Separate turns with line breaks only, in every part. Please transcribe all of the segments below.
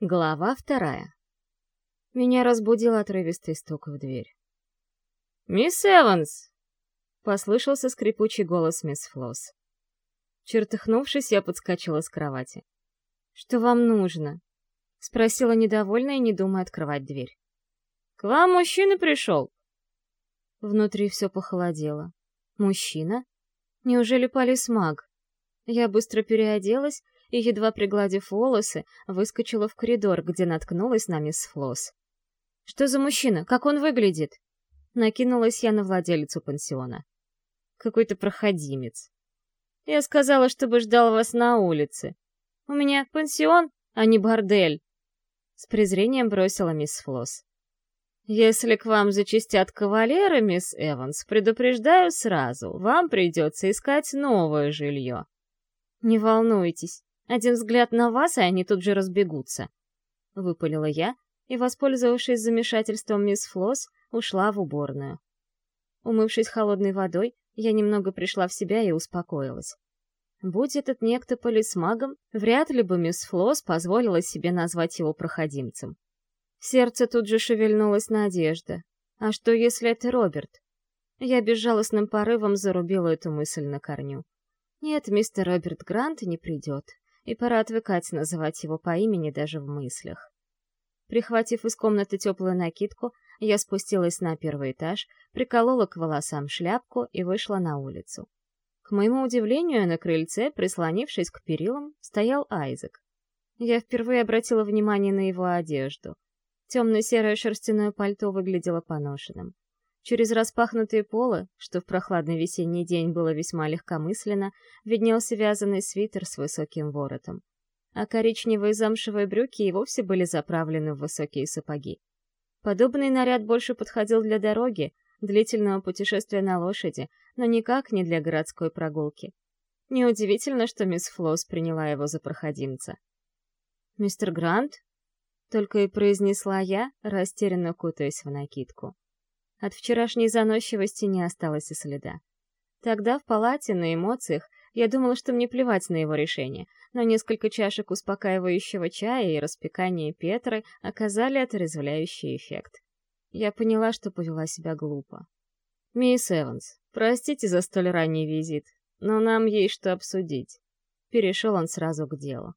Глава вторая. Меня разбудил отрывистый стук в дверь. «Мисс Эванс!» — послышался скрипучий голос мисс Флосс. Чертыхнувшись, я подскочила с кровати. «Что вам нужно?» — спросила недовольная, не думая открывать дверь. «К вам мужчина пришел!» Внутри все похолодело. «Мужчина? Неужели полисмаг?» Я быстро переоделась и, едва пригладив волосы, выскочила в коридор, где наткнулась на мисс Флосс. «Что за мужчина? Как он выглядит?» Накинулась я на владелицу пансиона. «Какой-то проходимец. Я сказала, чтобы ждал вас на улице. У меня пансион, а не бордель!» С презрением бросила мисс Флосс. «Если к вам зачистят кавалеры, мисс Эванс, предупреждаю сразу, вам придется искать новое жилье». «Не волнуйтесь, один взгляд на вас, и они тут же разбегутся. Выпалила я и, воспользовавшись замешательством мисс Флосс, ушла в уборную. Умывшись холодной водой, я немного пришла в себя и успокоилась. Будь этот некто полисмагом, вряд ли бы мисс Флосс позволила себе назвать его проходимцем. В сердце тут же шевельнулась надежда. А что, если это Роберт? Я безжалостным порывом зарубила эту мысль на корню. Нет, мистер Роберт Грант не придет и пора отвыкать называть его по имени даже в мыслях. Прихватив из комнаты теплую накидку, я спустилась на первый этаж, приколола к волосам шляпку и вышла на улицу. К моему удивлению, на крыльце, прислонившись к перилам, стоял Айзек. Я впервые обратила внимание на его одежду. Темно-серое шерстяное пальто выглядело поношенным. Через распахнутые полы, что в прохладный весенний день было весьма легкомысленно, виднелся вязаный свитер с высоким воротом. А коричневые замшевые брюки и вовсе были заправлены в высокие сапоги. Подобный наряд больше подходил для дороги, длительного путешествия на лошади, но никак не для городской прогулки. Неудивительно, что мисс Флосс приняла его за проходимца. «Мистер Грант?» — только и произнесла я, растерянно кутаясь в накидку. От вчерашней заносчивости не осталось и следа. Тогда в палате на эмоциях я думала, что мне плевать на его решение, но несколько чашек успокаивающего чая и распекание Петры оказали отрезвляющий эффект. Я поняла, что повела себя глупо. «Мисс Эванс, простите за столь ранний визит, но нам есть что обсудить». Перешел он сразу к делу.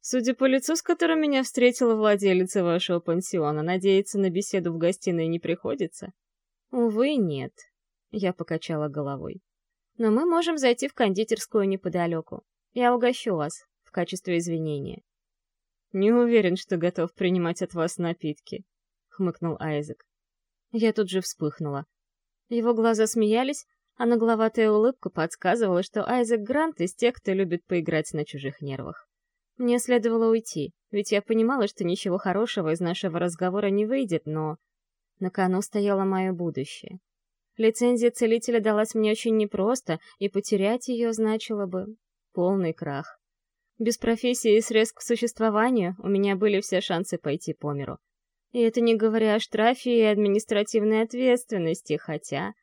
«Судя по лицу, с которым меня встретила владелица вашего пансиона, надеяться на беседу в гостиной не приходится?» «Увы, нет», — я покачала головой. «Но мы можем зайти в кондитерскую неподалеку. Я угощу вас в качестве извинения». «Не уверен, что готов принимать от вас напитки», — хмыкнул Айзек. Я тут же вспыхнула. Его глаза смеялись, а нагловатая улыбка подсказывала, что Айзек Грант из тех, кто любит поиграть на чужих нервах. Мне следовало уйти, ведь я понимала, что ничего хорошего из нашего разговора не выйдет, но... На кону стояло мое будущее. Лицензия целителя далась мне очень непросто, и потерять ее значило бы полный крах. Без профессии и средств к существованию у меня были все шансы пойти по миру. И это не говоря о штрафе и административной ответственности, хотя...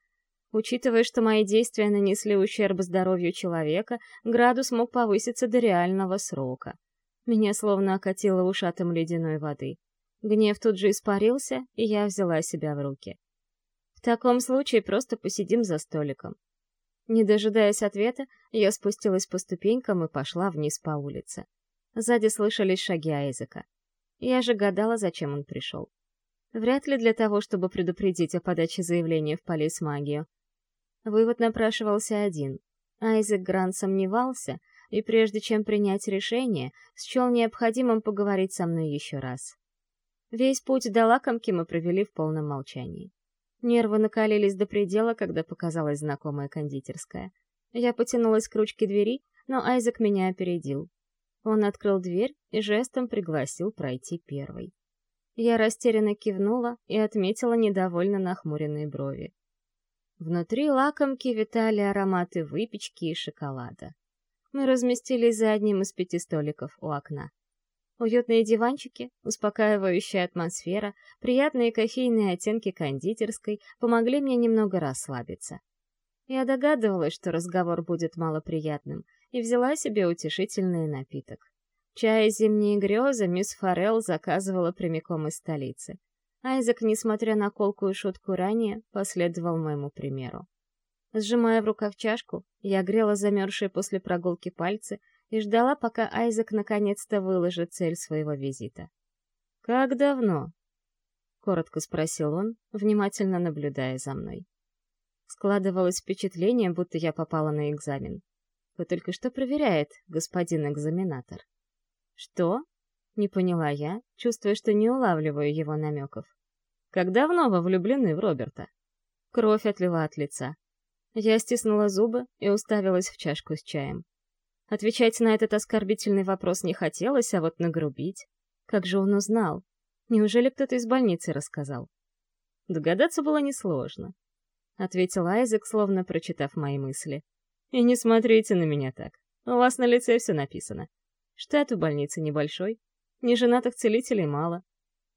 Учитывая, что мои действия нанесли ущерб здоровью человека, градус мог повыситься до реального срока. Меня словно окатило ушатом ледяной воды. Гнев тут же испарился, и я взяла себя в руки. В таком случае просто посидим за столиком. Не дожидаясь ответа, я спустилась по ступенькам и пошла вниз по улице. Сзади слышались шаги Айзека. Я же гадала, зачем он пришел. Вряд ли для того, чтобы предупредить о подаче заявления в полисмагию. Вывод напрашивался один. Айзек Грант сомневался, и прежде чем принять решение, счел необходимым поговорить со мной еще раз. Весь путь до лакомки мы провели в полном молчании. Нервы накалились до предела, когда показалась знакомая кондитерская. Я потянулась к ручке двери, но Айзек меня опередил. Он открыл дверь и жестом пригласил пройти первой. Я растерянно кивнула и отметила недовольно нахмуренные брови. Внутри лакомки витали ароматы выпечки и шоколада. Мы разместились за одним из пяти столиков у окна. Уютные диванчики, успокаивающая атмосфера, приятные кофейные оттенки кондитерской помогли мне немного расслабиться. Я догадывалась, что разговор будет малоприятным, и взяла себе утешительный напиток. Чай «Зимние грезы» мисс Форелл заказывала прямиком из столицы. Айзек, несмотря на колкую шутку ранее, последовал моему примеру. Сжимая в руках чашку, я грела замерзшие после прогулки пальцы и ждала, пока Айзек наконец-то выложит цель своего визита. «Как давно?» — коротко спросил он, внимательно наблюдая за мной. Складывалось впечатление, будто я попала на экзамен. Вы только что проверяет, господин экзаменатор. Что? Не поняла я, чувствуя, что не улавливаю его намеков. Как давно вы влюблены в Роберта? Кровь отлила от лица. Я стиснула зубы и уставилась в чашку с чаем. Отвечать на этот оскорбительный вопрос не хотелось, а вот нагрубить. Как же он узнал? Неужели кто-то из больницы рассказал? Догадаться было несложно. — ответил Айзек, словно прочитав мои мысли. «И не смотрите на меня так. У вас на лице все написано. Штат у больницы небольшой, неженатых целителей мало.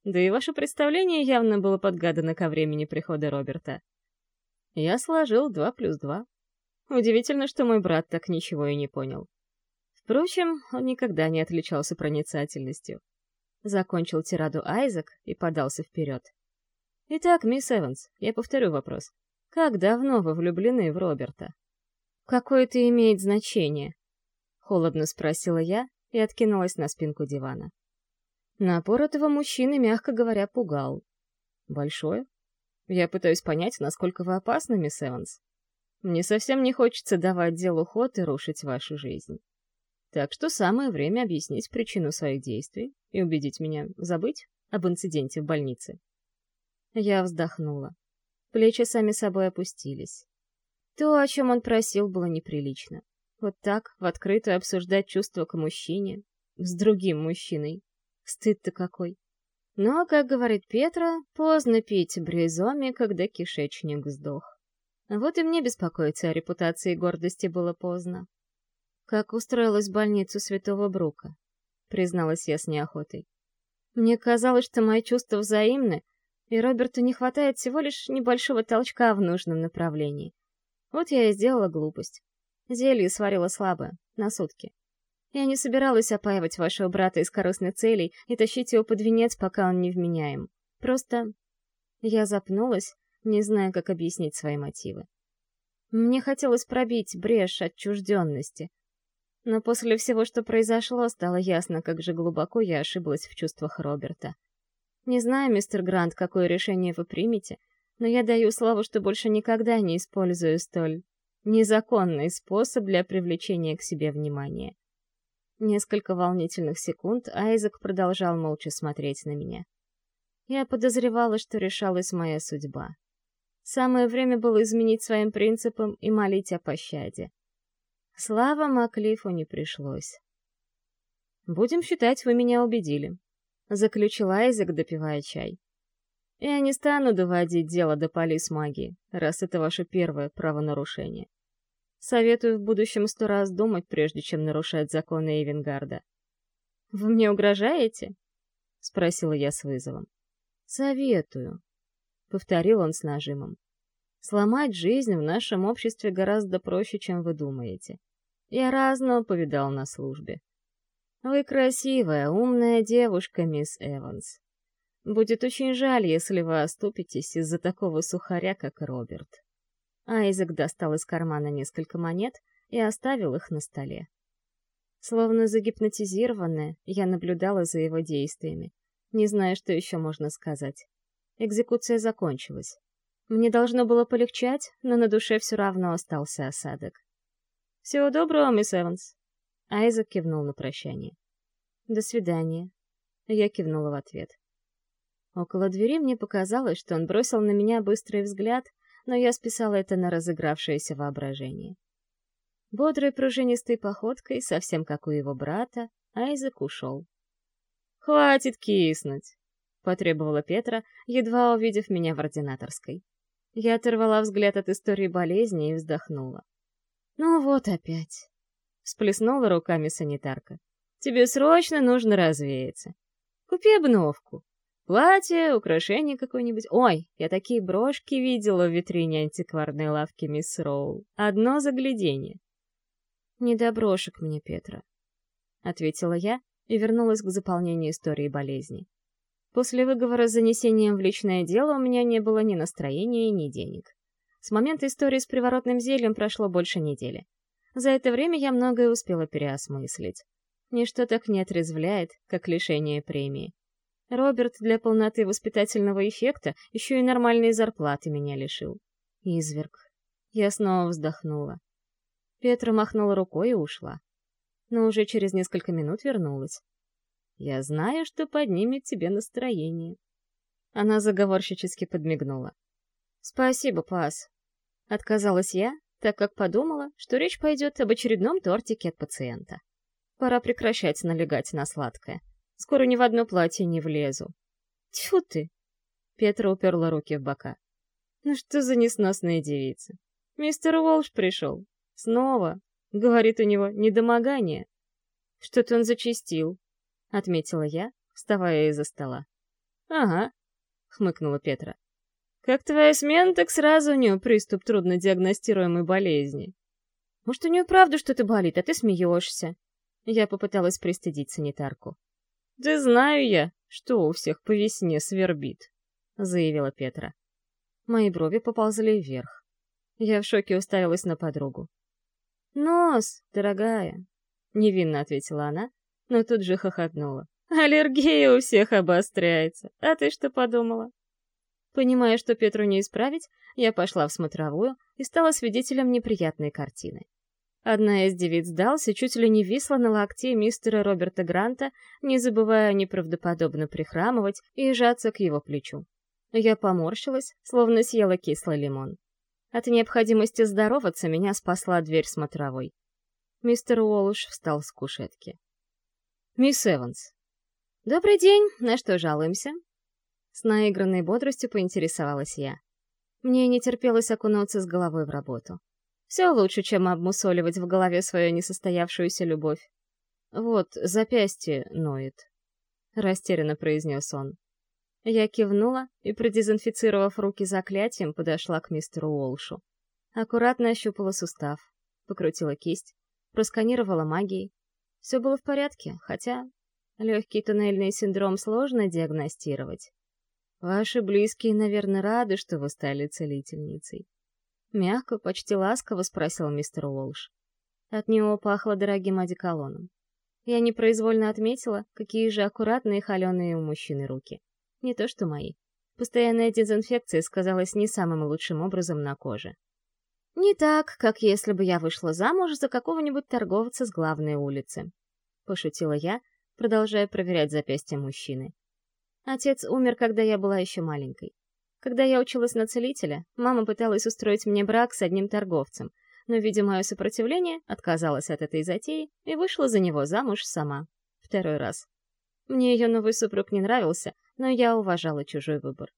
Да и ваше представление явно было подгадано ко времени прихода Роберта. Я сложил два плюс два. Удивительно, что мой брат так ничего и не понял. Впрочем, он никогда не отличался проницательностью. Закончил тираду Айзек и подался вперед. «Итак, мисс Эванс, я повторю вопрос. Как давно вы влюблены в Роберта? Какое это имеет значение? Холодно спросила я и откинулась на спинку дивана. Напор этого мужчины, мягко говоря, пугал. Большое? Я пытаюсь понять, насколько вы опасны, мисс Эванс. Мне совсем не хочется давать делу ход и рушить вашу жизнь. Так что самое время объяснить причину своих действий и убедить меня забыть об инциденте в больнице. Я вздохнула. Плечи сами собой опустились. То, о чем он просил, было неприлично. Вот так, в открытую обсуждать чувства к мужчине, с другим мужчиной. Стыд-то какой. Но, как говорит Петра, поздно пить брюзоми, когда кишечник сдох. Вот и мне беспокоиться о репутации и гордости было поздно. Как устроилась в больницу Святого Брука, призналась я с неохотой. Мне казалось, что мои чувства взаимны, и Роберту не хватает всего лишь небольшого толчка в нужном направлении. Вот я и сделала глупость. Зелье сварила слабое, на сутки. Я не собиралась опаивать вашего брата из корыстных целей и тащить его под венец, пока он не вменяем. Просто... Я запнулась, не зная, как объяснить свои мотивы. Мне хотелось пробить брешь отчужденности. Но после всего, что произошло, стало ясно, как же глубоко я ошиблась в чувствах Роберта. Не знаю, мистер Грант, какое решение вы примете, но я даю слово, что больше никогда не использую столь незаконный способ для привлечения к себе внимания. Несколько волнительных секунд Айзек продолжал молча смотреть на меня. Я подозревала, что решалась моя судьба. Самое время было изменить своим принципам и молить о пощаде. Слава Маклифу не пришлось. «Будем считать, вы меня убедили», — заключил Айзек, допивая чай. «Я не стану доводить дело до полис магии, раз это ваше первое правонарушение. Советую в будущем сто раз думать, прежде чем нарушать законы Эйвенгарда». «Вы мне угрожаете?» — спросила я с вызовом. «Советую», — повторил он с нажимом. «Сломать жизнь в нашем обществе гораздо проще, чем вы думаете. Я разного повидал на службе. Вы красивая, умная девушка, мисс Эванс. Будет очень жаль, если вы оступитесь из-за такого сухаря, как Роберт. Айзек достал из кармана несколько монет и оставил их на столе. Словно загипнотизированная, я наблюдала за его действиями, не зная, что еще можно сказать. Экзекуция закончилась. Мне должно было полегчать, но на душе все равно остался осадок. «Всего доброго, мисс Эванс», Айзек кивнул на прощание. «До свидания». Я кивнула в ответ. Около двери мне показалось, что он бросил на меня быстрый взгляд, но я списала это на разыгравшееся воображение. Бодрой пружинистой походкой, совсем как у его брата, Айзек ушел. «Хватит киснуть!» — потребовала Петра, едва увидев меня в ординаторской. Я оторвала взгляд от истории болезни и вздохнула. «Ну вот опять!» Всплеснула руками санитарка. «Тебе срочно нужно развеяться. Купи обновку. Платье, украшение какое-нибудь. Ой, я такие брошки видела в витрине антикварной лавки мисс Роул. Одно заглядение». «Не до брошек мне, Петра», — ответила я и вернулась к заполнению истории болезни. После выговора с занесением в личное дело у меня не было ни настроения, ни денег. С момента истории с приворотным зельем прошло больше недели. За это время я многое успела переосмыслить. Ничто так не отрезвляет, как лишение премии. Роберт для полноты воспитательного эффекта еще и нормальные зарплаты меня лишил. Изверг. Я снова вздохнула. Петра махнула рукой и ушла. Но уже через несколько минут вернулась. «Я знаю, что поднимет тебе настроение». Она заговорщически подмигнула. «Спасибо, Пас». Отказалась я, так как подумала, что речь пойдет об очередном тортике от пациента. Пора прекращать налегать на сладкое. Скоро ни в одно платье не влезу. Тьфу ты! Петра уперла руки в бока. Ну что за несносная девица? Мистер Уолш пришел. Снова. Говорит у него недомогание. Что-то он зачистил, — отметила я, вставая из-за стола. Ага, — хмыкнула Петра. Как твоя смена, так сразу у нее приступ труднодиагностируемой болезни. Может, у нее правда что-то болит, а ты смеешься? Я попыталась пристыдить санитарку. «Да знаю я, что у всех по весне свербит», — заявила Петра. Мои брови поползли вверх. Я в шоке уставилась на подругу. «Нос, дорогая», — невинно ответила она, но тут же хохотнула. «Аллергия у всех обостряется. А ты что подумала?» Понимая, что Петру не исправить, я пошла в смотровую и стала свидетелем неприятной картины. Одна из девиц Далси чуть ли не висла на локте мистера Роберта Гранта, не забывая неправдоподобно прихрамывать и жаться к его плечу. Я поморщилась, словно съела кислый лимон. От необходимости здороваться меня спасла дверь смотровой. Мистер Уолш встал с кушетки. «Мисс Эванс». «Добрый день, на что жалуемся?» С наигранной бодростью поинтересовалась я. Мне не терпелось окунуться с головой в работу. Все лучше, чем обмусоливать в голове свою несостоявшуюся любовь. «Вот, запястье ноет», — растерянно произнес он. Я кивнула и, продезинфицировав руки заклятием, подошла к мистеру Уолшу. Аккуратно ощупала сустав, покрутила кисть, просканировала магией. Все было в порядке, хотя легкий туннельный синдром сложно диагностировать. Ваши близкие, наверное, рады, что вы стали целительницей. Мягко, почти ласково спросил мистер Уолш. От него пахло дорогим одеколоном. Я непроизвольно отметила, какие же аккуратные холеные у мужчины руки. Не то что мои. Постоянная дезинфекция сказалась не самым лучшим образом на коже. Не так, как если бы я вышла замуж за какого-нибудь торговца с главной улицы. Пошутила я, продолжая проверять запястья мужчины. Отец умер, когда я была еще маленькой. Когда я училась на целителя, мама пыталась устроить мне брак с одним торговцем, но, видя мое сопротивление, отказалась от этой затеи и вышла за него замуж сама. Второй раз. Мне ее новый супруг не нравился, но я уважала чужой выбор.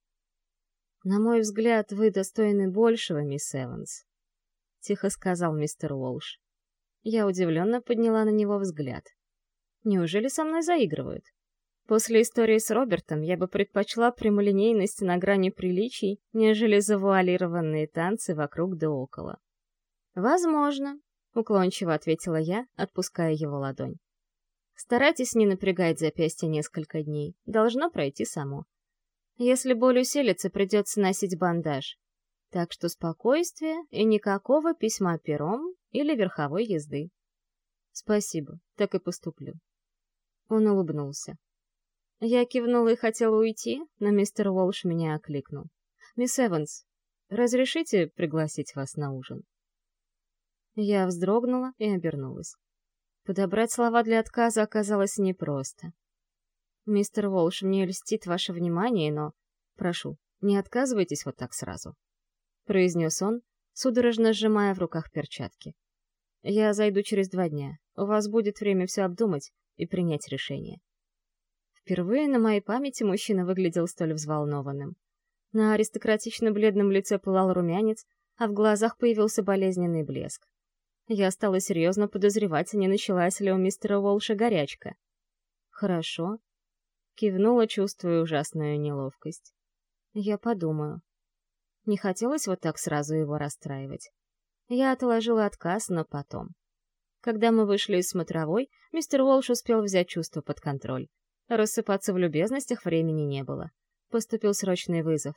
«На мой взгляд, вы достойны большего, мисс Эванс», — тихо сказал мистер Уолш. Я удивленно подняла на него взгляд. «Неужели со мной заигрывают?» После истории с Робертом я бы предпочла прямолинейность на грани приличий, нежели завуалированные танцы вокруг да около. «Возможно», — уклончиво ответила я, отпуская его ладонь. «Старайтесь не напрягать запястье несколько дней. Должно пройти само. Если боль усилится, придется носить бандаж. Так что спокойствие и никакого письма пером или верховой езды». «Спасибо, так и поступлю». Он улыбнулся. Я кивнула и хотела уйти, но мистер Уолш меня окликнул. «Мисс Эванс, разрешите пригласить вас на ужин?» Я вздрогнула и обернулась. Подобрать слова для отказа оказалось непросто. «Мистер Уолш, мне льстит ваше внимание, но... Прошу, не отказывайтесь вот так сразу», — произнес он, судорожно сжимая в руках перчатки. «Я зайду через два дня. У вас будет время все обдумать и принять решение». Впервые на моей памяти мужчина выглядел столь взволнованным. На аристократично бледном лице пылал румянец, а в глазах появился болезненный блеск. Я стала серьезно подозревать, не началась ли у мистера Уолша горячка. «Хорошо», — кивнула, чувствуя ужасную неловкость. «Я подумаю». Не хотелось вот так сразу его расстраивать. Я отложила отказ, но потом. Когда мы вышли из смотровой, мистер Уолш успел взять чувство под контроль. Рассыпаться в любезностях времени не было. Поступил срочный вызов.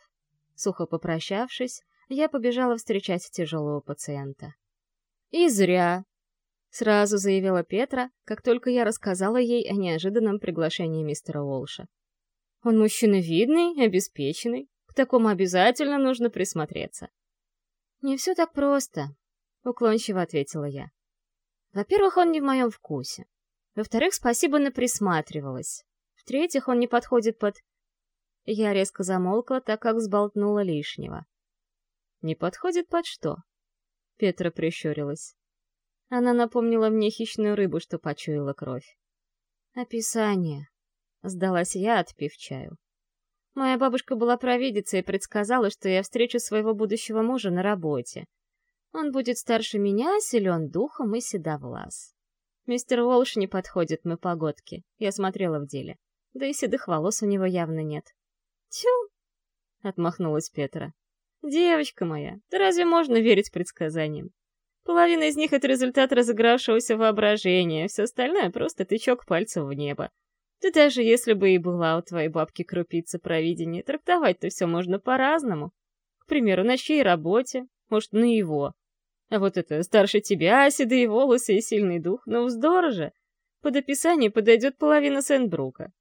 Сухо попрощавшись, я побежала встречать тяжелого пациента. «И зря!» — сразу заявила Петра, как только я рассказала ей о неожиданном приглашении мистера Уолша. «Он мужчина видный, обеспеченный. К такому обязательно нужно присмотреться». «Не все так просто», — уклончиво ответила я. «Во-первых, он не в моем вкусе. Во-вторых, спасибо на присматривалась. В-третьих, он не подходит под... Я резко замолкла, так как сболтнула лишнего. «Не подходит под что?» Петра прищурилась. Она напомнила мне хищную рыбу, что почуяла кровь. «Описание», — сдалась я, отпив чаю. Моя бабушка была провидицей и предсказала, что я встречу своего будущего мужа на работе. Он будет старше меня, силен духом и седовлас. Мистер Уолш не подходит мы погодки, я смотрела в деле. Да и седых волос у него явно нет. «Тю!» — отмахнулась Петра. «Девочка моя, да разве можно верить предсказаниям? Половина из них — это результат разыгравшегося воображения, все остальное — просто тычок пальцем в небо. Да даже если бы и была у твоей бабки крупица провидения, трактовать-то все можно по-разному. К примеру, на чьей работе, может, на его. А вот это старше тебя, седые волосы и сильный дух, ну вздор же. Под описание подойдет половина Сент-Брука.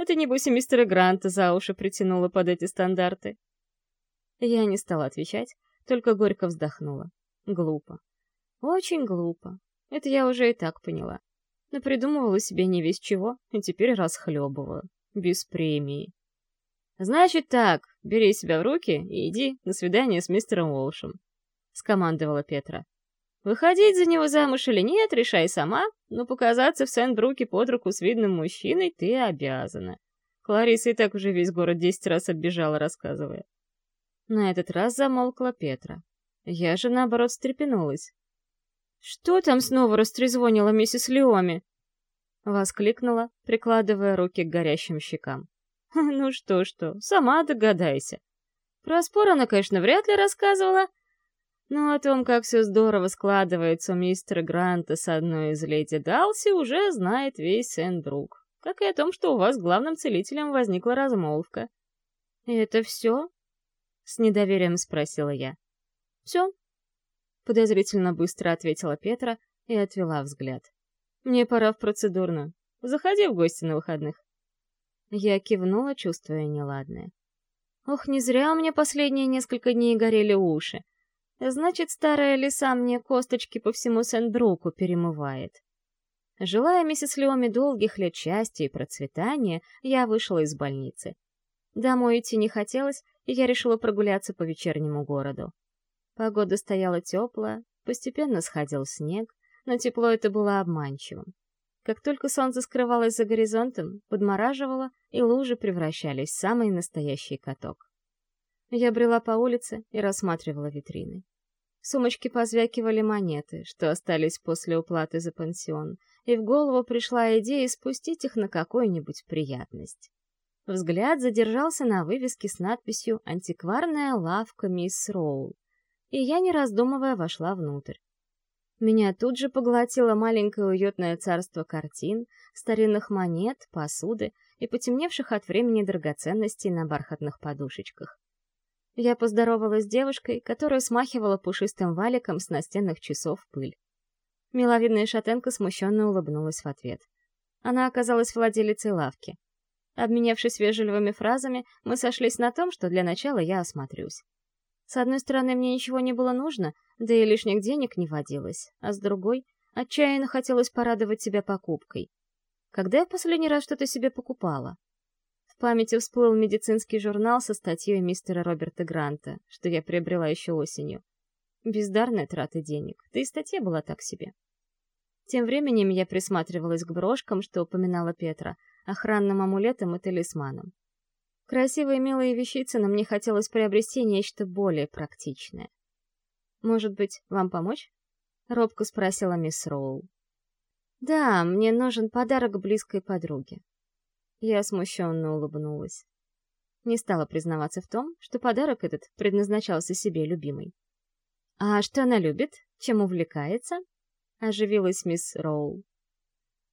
Это, небось, и мистера Гранта за уши притянуло под эти стандарты. Я не стала отвечать, только горько вздохнула. Глупо. Очень глупо. Это я уже и так поняла. Но придумывала себе не весь чего, и теперь расхлебываю. Без премии. «Значит так, бери себя в руки и иди на свидание с мистером Уолшем», — скомандовала Петра. «Выходить за него замуж или нет, решай сама, но показаться в Сент-Бруке под руку с видным мужчиной ты обязана. Клариса и так уже весь город десять раз оббежала, рассказывая. На этот раз замолкла Петра. Я же, наоборот, встрепенулась. «Что там снова растрезвонила миссис Леоми?» Воскликнула, прикладывая руки к горящим щекам. «Ну что-что, сама догадайся. Про спор она, конечно, вряд ли рассказывала, но о том, как все здорово складывается у мистера Гранта с одной из леди Далси, уже знает весь Сент-Брук. Как и о том, что у вас с главным целителем возникла размолвка. «И это все?» — с недоверием спросила я. «Все?» — подозрительно быстро ответила Петра и отвела взгляд. «Мне пора в процедурную. Заходи в гости на выходных». Я кивнула, чувствуя неладное. Ох, не зря у меня последние несколько дней горели уши. Значит, старая лиса мне косточки по всему Сент-Бруку перемывает. Желая миссис Леоми долгих лет счастья и процветания, я вышла из больницы. Домой идти не хотелось, и я решила прогуляться по вечернему городу. Погода стояла теплая, постепенно сходил снег, но тепло это было обманчивым. Как только солнце скрывалось за горизонтом, подмораживало, и лужи превращались в самый настоящий каток. Я брела по улице и рассматривала витрины. В сумочке позвякивали монеты, что остались после уплаты за пансион, и в голову пришла идея спустить их на какую-нибудь приятность. Взгляд задержался на вывеске с надписью «Антикварная лавка мисс Роул», и я, не раздумывая, вошла внутрь. Меня тут же поглотило маленькое уютное царство картин, старинных монет, посуды и потемневших от времени драгоценностей на бархатных подушечках. Я поздоровалась с девушкой, которая смахивала пушистым валиком с настенных часов пыль. Миловидная шатенка смущенно улыбнулась в ответ. Она оказалась владелицей лавки. Обменявшись вежливыми фразами, мы сошлись на том, что для начала я осмотрюсь. С одной стороны, мне ничего не было нужно, да и лишних денег не водилось, а с другой, отчаянно хотелось порадовать себя покупкой. Когда я последний раз что-то себе покупала? Памяти всплыл медицинский журнал со статьей мистера Роберта Гранта, что я приобрела еще осенью. Бездарная трата денег, да и статья была так себе. Тем временем я присматривалась к брошкам, что упоминала Петра, охранным амулетам и талисманам. Красивые милые вещицы, но мне хотелось приобрести нечто более практичное. «Может быть, вам помочь?» — робко спросила мисс Роул. «Да, мне нужен подарок близкой подруге. Я смущенно улыбнулась. Не стала признаваться в том, что подарок этот предназначался себе любимой. «А что она любит? Чем увлекается?» Оживилась мисс Роул.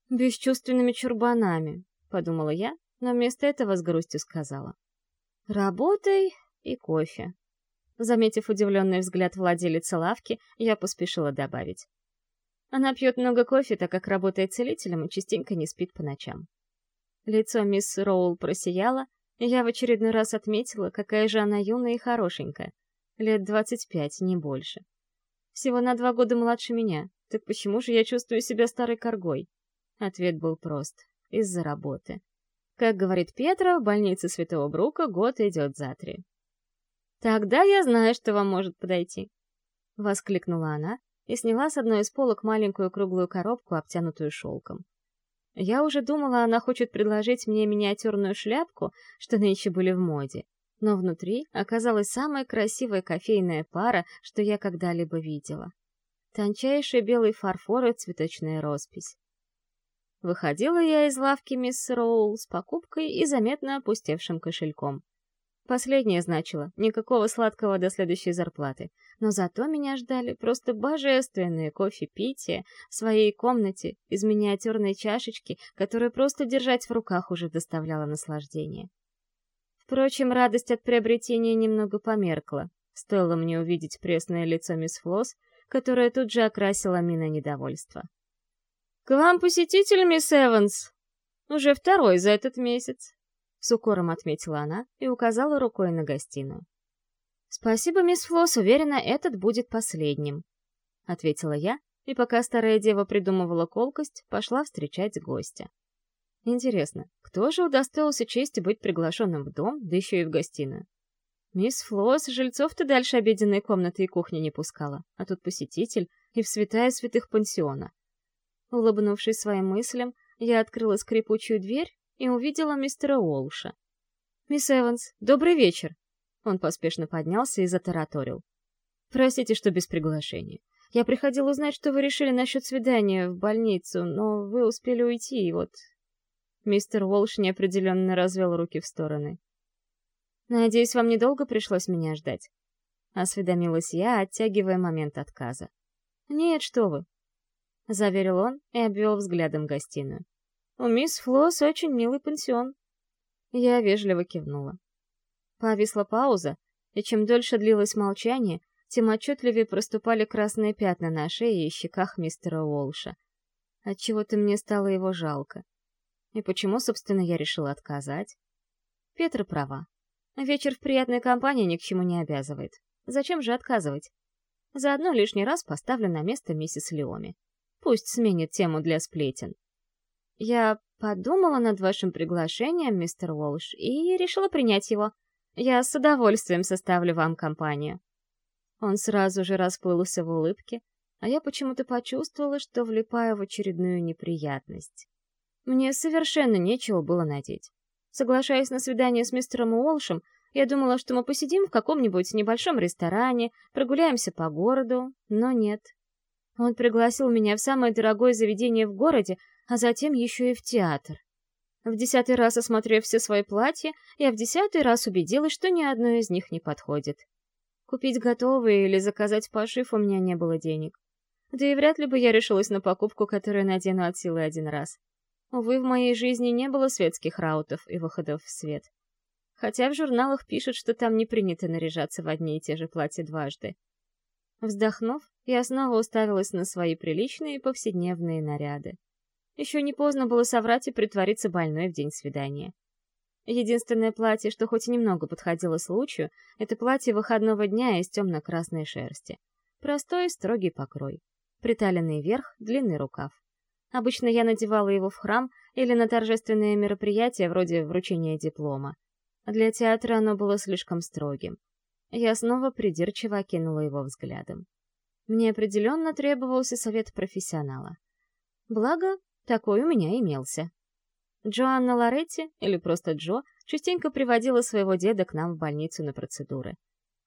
«Бесчувственными чурбанами», — подумала я, но вместо этого с грустью сказала. «Работай и кофе». Заметив удивленный взгляд владелицы лавки, я поспешила добавить. Она пьет много кофе, так как работает целителем и частенько не спит по ночам. Лицо мисс Роул просияло, и я в очередной раз отметила, какая же она юная и хорошенькая. Лет двадцать пять, не больше. Всего на два года младше меня. Так почему же я чувствую себя старой коргой? Ответ был прост. Из-за работы. Как говорит Петра, в больнице Святого Брука год идет за три. «Тогда я знаю, что вам может подойти», — воскликнула она и сняла с одной из полок маленькую круглую коробку, обтянутую шелком. Я уже думала, она хочет предложить мне миниатюрную шляпку, что нынче были в моде. Но внутри оказалась самая красивая кофейная пара, что я когда-либо видела. Тончайший белый фарфор и цветочная роспись. Выходила я из лавки мисс Роул с покупкой и заметно опустевшим кошельком. Последнее значило никакого сладкого до следующей зарплаты, но зато меня ждали просто божественные кофе-пития в своей комнате из миниатюрной чашечки, которую просто держать в руках уже доставляло наслаждение. Впрочем, радость от приобретения немного померкла. Стоило мне увидеть пресное лицо мисс Флосс, которое тут же окрасила мина недовольства. «К вам посетитель, мисс Эванс! Уже второй за этот месяц!» С укором отметила она и указала рукой на гостиную. «Спасибо, мисс Флосс, уверена, этот будет последним», — ответила я, и пока старая дева придумывала колкость, пошла встречать гостя. Интересно, кто же удостоился чести быть приглашенным в дом, да еще и в гостиную? Мисс Флосс жильцов-то дальше обеденной комнаты и кухни не пускала, а тут посетитель и в святая святых пансиона. Улыбнувшись своим мыслям, я открыла скрипучую дверь и увидела мистера Уолша. «Мисс Эванс, добрый вечер!» Он поспешно поднялся и затараторил. «Простите, что без приглашения. Я приходил узнать, что вы решили насчет свидания в больницу, но вы успели уйти, и вот...» Мистер Уолш неопределенно развел руки в стороны. «Надеюсь, вам недолго пришлось меня ждать?» Осведомилась я, оттягивая момент отказа. «Нет, что вы!» Заверил он и обвел взглядом гостиную. «У мисс Флосс очень милый пансион». Я вежливо кивнула. Повисла пауза, и чем дольше длилось молчание, тем отчетливее проступали красные пятна на шее и щеках мистера Уолша. Отчего-то мне стало его жалко. И почему, собственно, я решила отказать? Петра права. Вечер в приятной компании ни к чему не обязывает. Зачем же отказывать? Заодно лишний раз поставлю на место миссис Леоми. Пусть сменит тему для сплетен. Я подумала над вашим приглашением, мистер Уолш, и решила принять его. Я с удовольствием составлю вам компанию. Он сразу же расплылся в улыбке, а я почему-то почувствовала, что влипаю в очередную неприятность. Мне совершенно нечего было надеть. Соглашаясь на свидание с мистером Уолшем, я думала, что мы посидим в каком-нибудь небольшом ресторане, прогуляемся по городу, но нет. Он пригласил меня в самое дорогое заведение в городе, а затем еще и в театр. В десятый раз осмотрев все свои платья, я в десятый раз убедилась, что ни одно из них не подходит. Купить готовые или заказать пошив у меня не было денег. Да и вряд ли бы я решилась на покупку, которую надену от силы один раз. Увы, в моей жизни не было светских раутов и выходов в свет. Хотя в журналах пишут, что там не принято наряжаться в одни и те же платья дважды. Вздохнув, я снова уставилась на свои приличные повседневные наряды. Еще не поздно было соврать и притвориться больной в день свидания. Единственное платье, что хоть немного подходило случаю, это платье выходного дня из темно-красной шерсти. Простой, строгий покрой. Приталенный верх, длинный рукав. Обычно я надевала его в храм или на торжественные мероприятия вроде вручения диплома. Для театра оно было слишком строгим. Я снова придирчиво окинула его взглядом. Мне определенно требовался совет профессионала. Благо, такой у меня имелся. Джоанна Лоретти, или просто Джо, частенько приводила своего деда к нам в больницу на процедуры.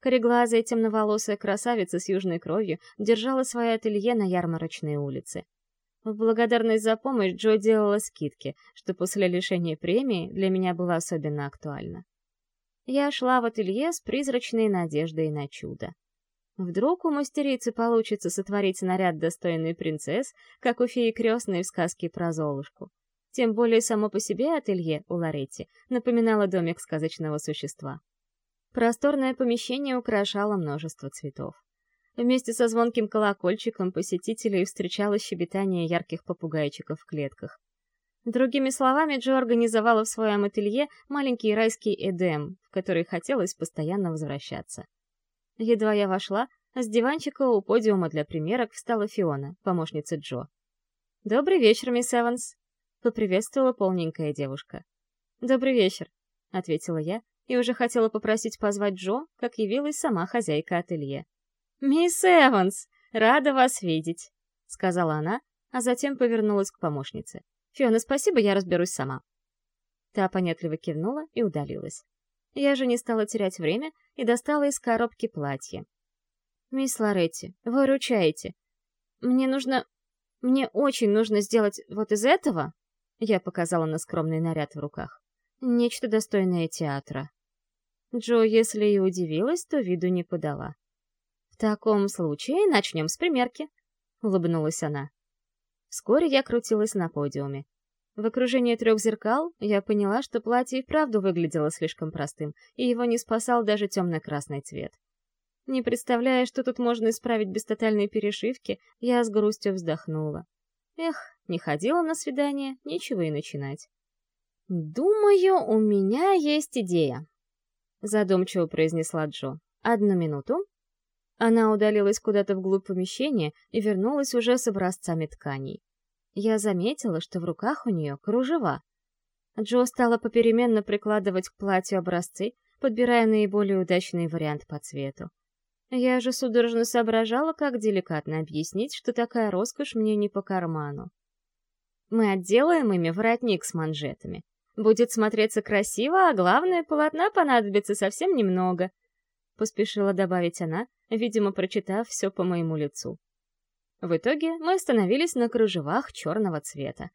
Кореглазая темноволосая красавица с южной кровью держала свое ателье на ярмарочной улице. В благодарность за помощь Джо делала скидки, что после лишения премии для меня было особенно актуально. Я шла в ателье с призрачной надеждой на чудо. Вдруг у мастерицы получится сотворить наряд достойный принцесс, как у феи крестной в сказке про Золушку. Тем более само по себе ателье у Лоретти напоминало домик сказочного существа. Просторное помещение украшало множество цветов. Вместе со звонким колокольчиком посетителей встречало щебетание ярких попугайчиков в клетках. Другими словами, Джо организовала в своем ателье маленький райский Эдем, в который хотелось постоянно возвращаться. Едва я вошла, с диванчика у подиума для примерок встала Фиона, помощница Джо. «Добрый вечер, мисс Эванс», — поприветствовала полненькая девушка. «Добрый вечер», — ответила я, и уже хотела попросить позвать Джо, как явилась сама хозяйка ателье. «Мисс Эванс, рада вас видеть», — сказала она, а затем повернулась к помощнице. «Фиона, спасибо, я разберусь сама». Та понятливо кивнула и удалилась. Я же не стала терять время и достала из коробки платье. «Мисс Лоретти, вы ручаете. Мне нужно... Мне очень нужно сделать вот из этого...» Я показала на скромный наряд в руках. «Нечто достойное театра». Джо, если и удивилась, то виду не подала. «В таком случае начнем с примерки», — улыбнулась она. Вскоре я крутилась на подиуме. В окружении трех зеркал я поняла, что платье и вправду выглядело слишком простым, и его не спасал даже темно-красный цвет. Не представляя, что тут можно исправить без тотальной перешивки, я с грустью вздохнула. Эх, не ходила на свидание, нечего и начинать. «Думаю, у меня есть идея», — задумчиво произнесла Джо. «Одну минуту». Она удалилась куда-то вглубь помещения и вернулась уже с образцами тканей. Я заметила, что в руках у нее кружева. Джо стала попеременно прикладывать к платью образцы, подбирая наиболее удачный вариант по цвету. Я же судорожно соображала, как деликатно объяснить, что такая роскошь мне не по карману. Мы отделаем ими воротник с манжетами. Будет смотреться красиво, а главное, полотна понадобится совсем немного. Поспешила добавить она, видимо, прочитав все по моему лицу. В итоге мы остановились на кружевах черного цвета.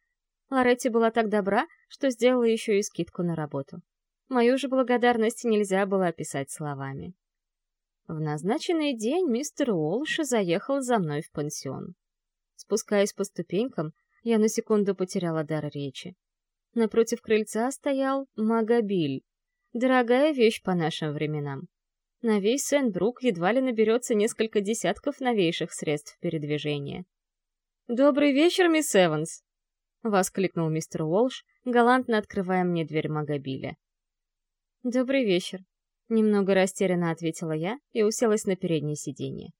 Лоретти была так добра, что сделала еще и скидку на работу. Мою же благодарность нельзя было описать словами. В назначенный день мистер Уолш заехал за мной в пансион. Спускаясь по ступенькам, я на секунду потеряла дар речи. Напротив крыльца стоял Магобиль, дорогая вещь по нашим временам. На весь Сент-Брук едва ли наберется несколько десятков новейших средств передвижения. «Добрый вечер, мисс Эванс!» — воскликнул мистер Уолш, галантно открывая мне дверь Магобиля. «Добрый вечер», Немного растерянно ответила я и уселась на переднее сиденье.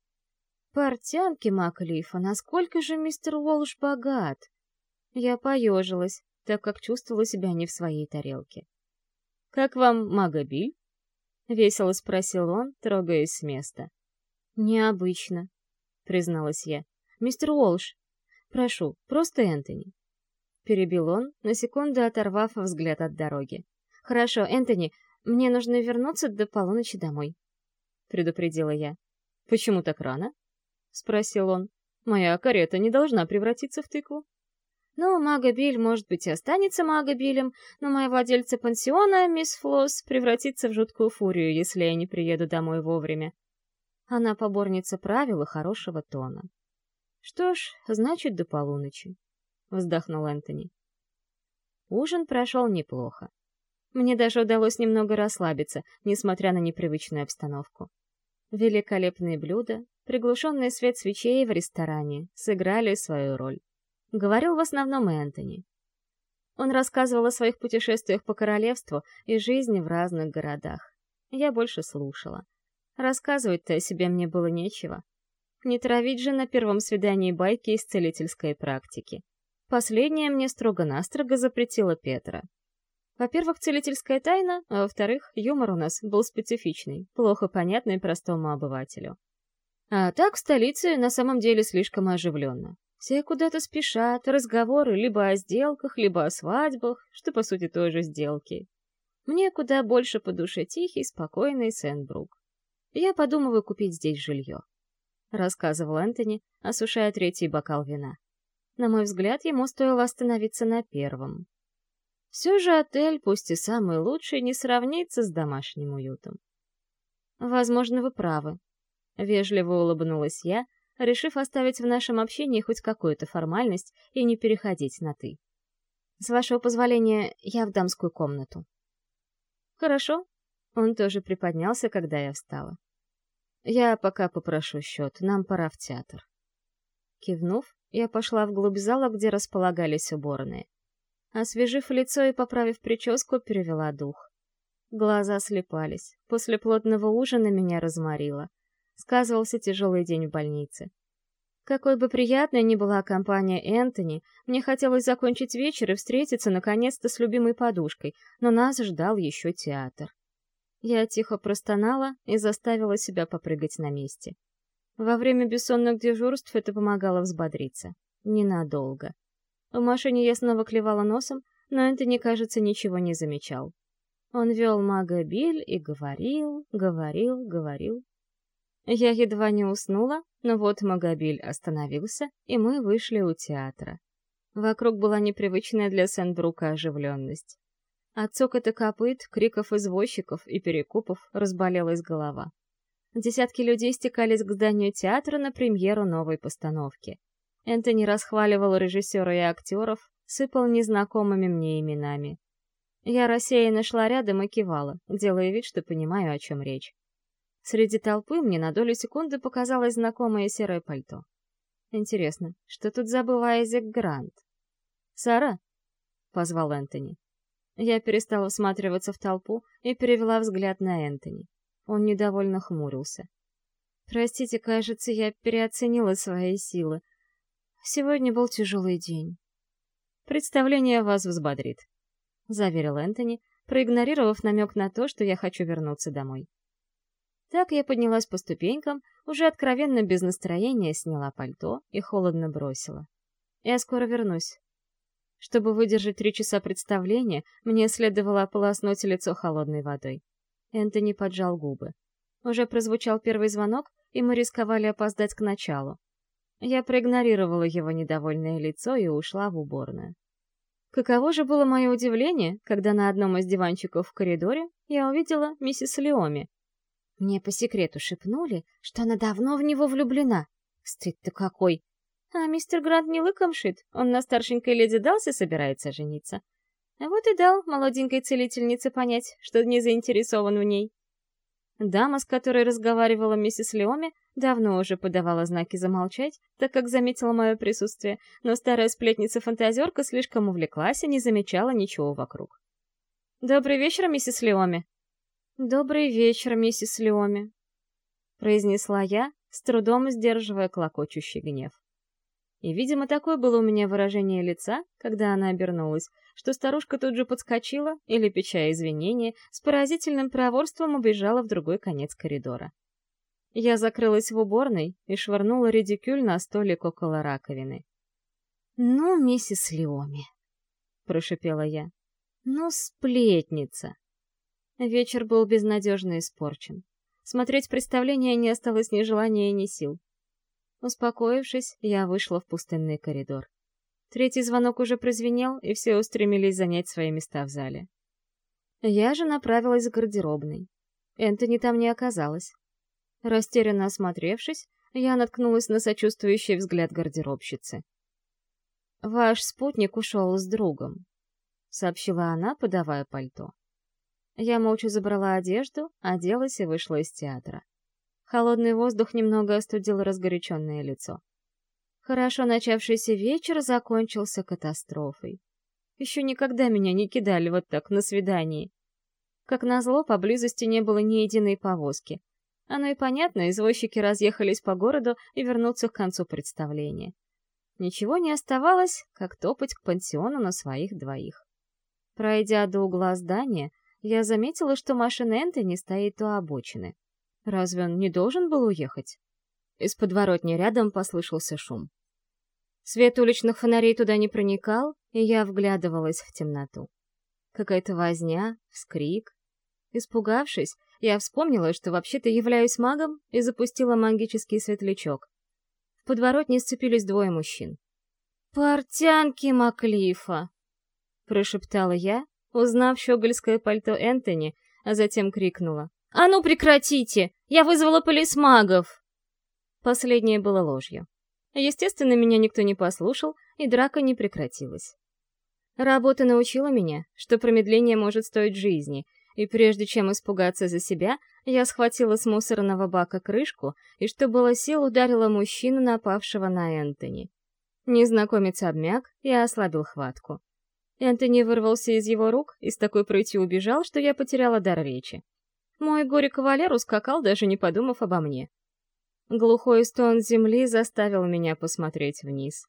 «Портянки Маклифа, насколько же мистер Уолш богат!» Я поежилась, так как чувствовала себя не в своей тарелке. «Как вам Магобиль?» — весело спросил он, трогаясь с места. «Необычно», — призналась я. «Мистер Уолш, прошу, просто Энтони». Перебил он, на секунду оторвав взгляд от дороги. «Хорошо, Энтони, мне нужно вернуться до полуночи домой», — предупредила я. «Почему так рано?» — спросил он. «Моя карета не должна превратиться в тыкву». «Ну, Магобиль, может быть, и останется Магобилем, но моя владельца пансиона, мисс Флосс, превратится в жуткую фурию, если я не приеду домой вовремя. Она поборница правил и хорошего тона. «Что ж, значит, до полуночи», — вздохнул Энтони. Ужин прошел неплохо. Мне даже удалось немного расслабиться, несмотря на непривычную обстановку. Великолепные блюда, приглушенный свет свечей в ресторане сыграли свою роль. Говорил в основном Энтони. Он рассказывал о своих путешествиях по королевству и жизни в разных городах. Я больше слушала. Рассказывать-то о себе мне было нечего. Не травить же на первом свидании байки из целительской практики. Последнее мне строго-настрого запретила Петра. Во-первых, целительская тайна, а во-вторых, юмор у нас был специфичный, плохо понятный простому обывателю. А так в столице на самом деле слишком оживленно. Все куда-то спешат, разговоры либо о сделках, либо о свадьбах, что по сути тоже сделки. Мне куда больше по душе тихий, спокойный Сент-Брук. Я подумываю купить здесь жилье. Рассказывал Энтони, осушая третий бокал вина. На мой взгляд, ему стоило остановиться на первом. Все же отель, пусть и самый лучший, не сравнится с домашним уютом. Возможно, вы правы. Вежливо улыбнулась я, решив оставить в нашем общении хоть какую-то формальность и не переходить на «ты». «С вашего позволения, я в дамскую комнату». «Хорошо». Он тоже приподнялся, когда я встала. «Я пока попрошу счет, нам пора в театр». Кивнув, я пошла вглубь зала, где располагались уборные. Освежив лицо и поправив прическу, перевела дух. Глаза слепались. После плотного ужина меня разморило. Сказывался тяжелый день в больнице. Какой бы приятной ни была компания Энтони, мне хотелось закончить вечер и встретиться наконец-то с любимой подушкой, но нас ждал еще театр. Я тихо простонала и заставила себя попрыгать на месте. Во время бессонных дежурств это помогало взбодриться. Ненадолго. В машине я снова клевала носом, но Энтони, кажется, ничего не замечал. Он вел Магобиль и говорил, говорил, говорил. Я едва не уснула, но вот Магобиль остановился, и мы вышли у театра. Вокруг была непривычная для Сенбрука оживленность. От цокота копыт, криков извозчиков и перекупов разболелась голова. Десятки людей стекались к зданию театра на премьеру новой постановки. Энтони расхваливал режиссера и актеров, сыпал незнакомыми мне именами. Я рассеянно шла рядом и кивала, делая вид, что понимаю, о чем речь. Среди толпы мне на долю секунды показалось знакомое серое пальто. Интересно, что тут забыл Айзек Грант? «Сара?» — позвал Энтони. Я перестала всматриваться в толпу и перевела взгляд на Энтони. Он недовольно хмурился. «Простите, кажется, я переоценила свои силы. Сегодня был тяжелый день». «Представление вас взбодрит», — заверил Энтони, проигнорировав намек на то, что я хочу вернуться домой. Так я поднялась по ступенькам, уже откровенно без настроения сняла пальто и холодно бросила. Я скоро вернусь. Чтобы выдержать три часа представления, мне следовало ополоснуть лицо холодной водой. Энтони поджал губы. Уже прозвучал первый звонок, и мы рисковали опоздать к началу. Я проигнорировала его недовольное лицо и ушла в уборную. Каково же было мое удивление, когда на одном из диванчиков в коридоре я увидела миссис Леоми. Мне по секрету шепнули, что она давно в него влюблена. Стыд-то какой! А мистер Грант не лыком шит, он на старшенькой леди Далси собирается жениться. Вот и дал молоденькой целительнице понять, что не заинтересован в ней. Дама, с которой разговаривала миссис Леоми, давно уже подавала знаки замолчать, так как заметила мое присутствие, но старая сплетница-фантазерка слишком увлеклась и не замечала ничего вокруг. «Добрый вечер, миссис Леоми!» «Добрый вечер, миссис Леоми!» — произнесла я, с трудом сдерживая клокочущий гнев. И, видимо, такое было у меня выражение лица, когда она обернулась, что старушка тут же подскочила и, лепеча извинения, с поразительным проворством убежала в другой конец коридора. Я закрылась в уборной и швырнула редикюль на столик около раковины. «Ну, миссис Леоми», — прошипела я, — «ну, сплетница». Вечер был безнадежно испорчен. Смотреть представление не осталось ни желания, ни сил. Успокоившись, я вышла в пустынный коридор. Третий звонок уже прозвенел, и все устремились занять свои места в зале. Я же направилась к гардеробной. Энтони там не оказалось. Растерянно осмотревшись, я наткнулась на сочувствующий взгляд гардеробщицы. «Ваш спутник ушел с другом», — сообщила она, подавая пальто. Я молча забрала одежду, оделась и вышла из театра. Холодный воздух немного остудил разгоряченное лицо. Хорошо начавшийся вечер закончился катастрофой. Еще никогда меня не кидали вот так на свидании. Как назло, поблизости не было ни единой повозки, оно и понятно, извозчики разъехались по городу и вернутся к концу представления. Ничего не оставалось, как топать к пансиону на своих двоих. Пройдя до угла здания, я заметила, что машина Энтони стоит у обочины. Разве он не должен был уехать? Из подворотни рядом послышался шум. Свет уличных фонарей туда не проникал, и я вглядывалась в темноту. Какая-то возня, вскрик. Испугавшись, я вспомнила, что вообще-то являюсь магом, и запустила магический светлячок. В подворотне сцепились двое мужчин. «Портянки Маклифа!» — прошептала я, узнав щегольское пальто Энтони, а затем крикнула. «А ну прекратите! Я вызвала полисмагов!» Последнее было ложью. Естественно, меня никто не послушал, и драка не прекратилась. Работа научила меня, что промедление может стоить жизни, и прежде чем испугаться за себя, я схватила с мусорного бака крышку и, что было сил, ударила мужчину, напавшего на Энтони. Незнакомец обмяк и ослабил хватку. Энтони вырвался из его рук и с такой прытью убежал, что я потеряла дар речи. Мой горе-кавалер ускакал, даже не подумав обо мне. Глухой стон земли заставил меня посмотреть вниз.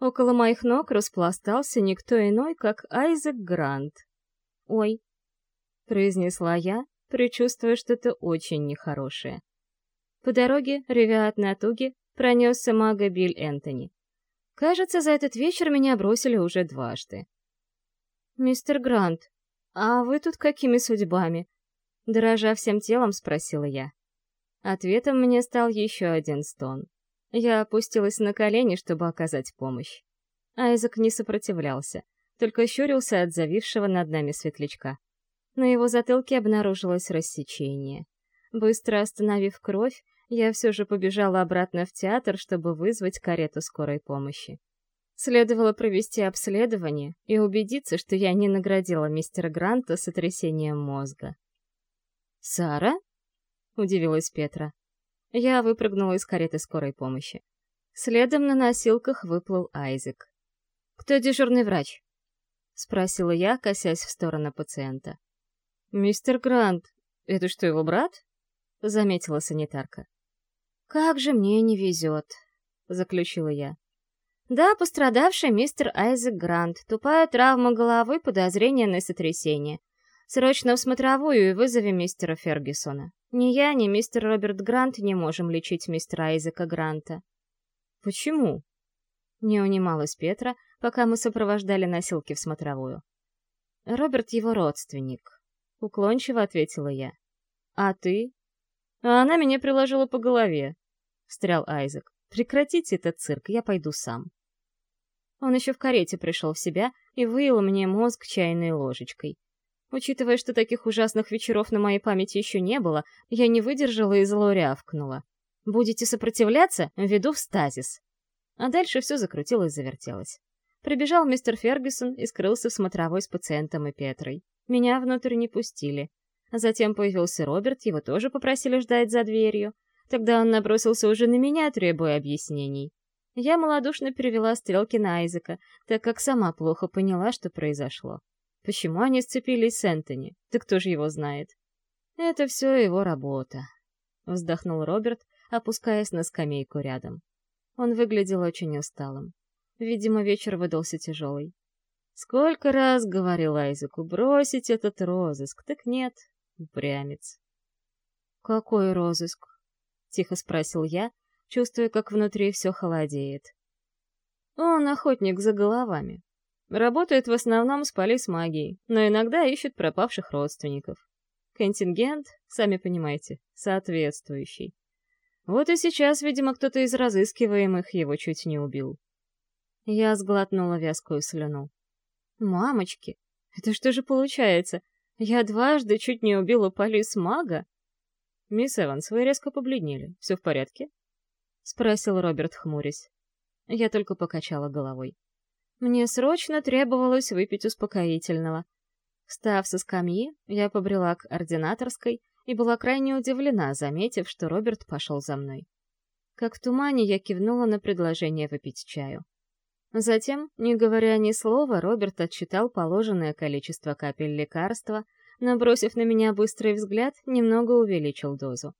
Около моих ног распластался никто иной, как Айзек Грант. «Ой», — произнесла я, предчувствуя что-то очень нехорошее. По дороге, ревя от натуги, пронесся мага Биль Энтони. Кажется, за этот вечер меня бросили уже дважды. «Мистер Грант, а вы тут какими судьбами?» Дрожа всем телом, спросила я. Ответом мне стал еще один стон. Я опустилась на колени, чтобы оказать помощь. Айзек не сопротивлялся, только щурился от завившего над нами светлячка. На его затылке обнаружилось рассечение. Быстро остановив кровь, я все же побежала обратно в театр, чтобы вызвать карету скорой помощи. Следовало провести обследование и убедиться, что я не наградила мистера Гранта сотрясением мозга. «Сара?» — удивилась Петра. Я выпрыгнула из кареты скорой помощи. Следом на носилках выплыл Айзек. «Кто дежурный врач?» — спросила я, косясь в сторону пациента. «Мистер Грант, это что, его брат?» — заметила санитарка. «Как же мне не везет», — заключила я. Да, пострадавший мистер Айзек Грант. Тупая травма головы, подозрение на сотрясение. Срочно в смотровую и вызови мистера Фергюсона. Ни я, ни мистер Роберт Грант не можем лечить мистера Айзека Гранта. Почему? Не унималась Петра, пока мы сопровождали носилки в смотровую. Роберт его родственник. Уклончиво ответила я. А ты? А она меня приложила по голове. Встрял Айзек. Прекратите этот цирк, я пойду сам. Он еще в карете пришел в себя и выил мне мозг чайной ложечкой. Учитывая, что таких ужасных вечеров на моей памяти еще не было, я не выдержала и зло рявкнула. «Будете сопротивляться? Введу в стазис». А дальше все закрутилось, завертелось. Прибежал мистер Фергюсон и скрылся в смотровой с пациентом и Петрой. Меня внутрь не пустили. Затем появился Роберт, его тоже попросили ждать за дверью. Тогда он набросился уже на меня, требуя объяснений. Я малодушно перевела стрелки на Айзека, так как сама плохо поняла, что произошло. Почему они сцепились с Энтони? Да кто же его знает? Это все его работа. Вздохнул Роберт, опускаясь на скамейку рядом. Он выглядел очень усталым. Видимо, вечер выдался тяжелый. Сколько раз говорил Айзеку бросить этот розыск, так нет, упрямец. «Какой розыск?» — тихо спросил я, чувствуя, как внутри все холодеет. Он охотник за головами. Работает в основном с полисмагией, но иногда ищет пропавших родственников. Контингент, сами понимаете, соответствующий. Вот и сейчас, видимо, кто-то из разыскиваемых его чуть не убил. Я сглотнула вязкую слюну. «Мамочки, это что же получается? Я дважды чуть не убила полисмага?» «Мисс Эванс, вы резко побледнели. Все в порядке?» — спросил Роберт, хмурясь. Я только покачала головой. Мне срочно требовалось выпить успокоительного. Встав со скамьи, я побрела к ординаторской и была крайне удивлена, заметив, что Роберт пошел за мной. Как в тумане я кивнула на предложение выпить чаю. Затем, не говоря ни слова, Роберт отчитал положенное количество капель лекарства, набросив на меня быстрый взгляд, немного увеличил дозу.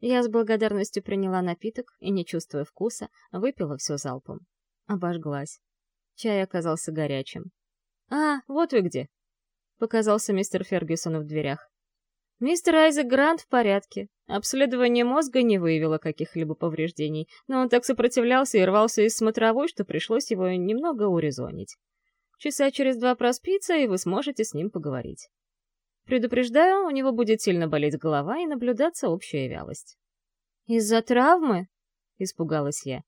Я с благодарностью приняла напиток и, не чувствуя вкуса, выпила все залпом. Обожглась. Чай оказался горячим. «А, вот вы где!» — показался мистер Фергюсон в дверях. Мистер Айзек Грант в порядке. Обследование мозга не выявило каких-либо повреждений, но он так сопротивлялся и рвался из смотровой, что пришлось его немного урезонить. Часа через два проспится, и вы сможете с ним поговорить. Предупреждаю, у него будет сильно болеть голова и наблюдаться общая вялость. «Из-за травмы?» — испугалась я.